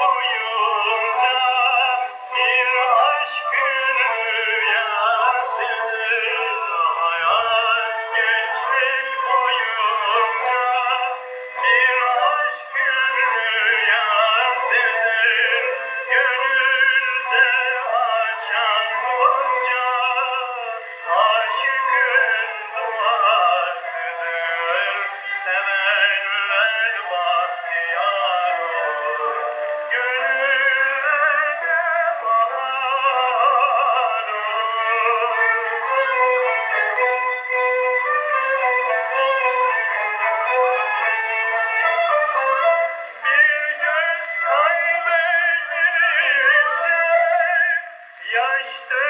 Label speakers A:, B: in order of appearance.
A: boyunca Christ.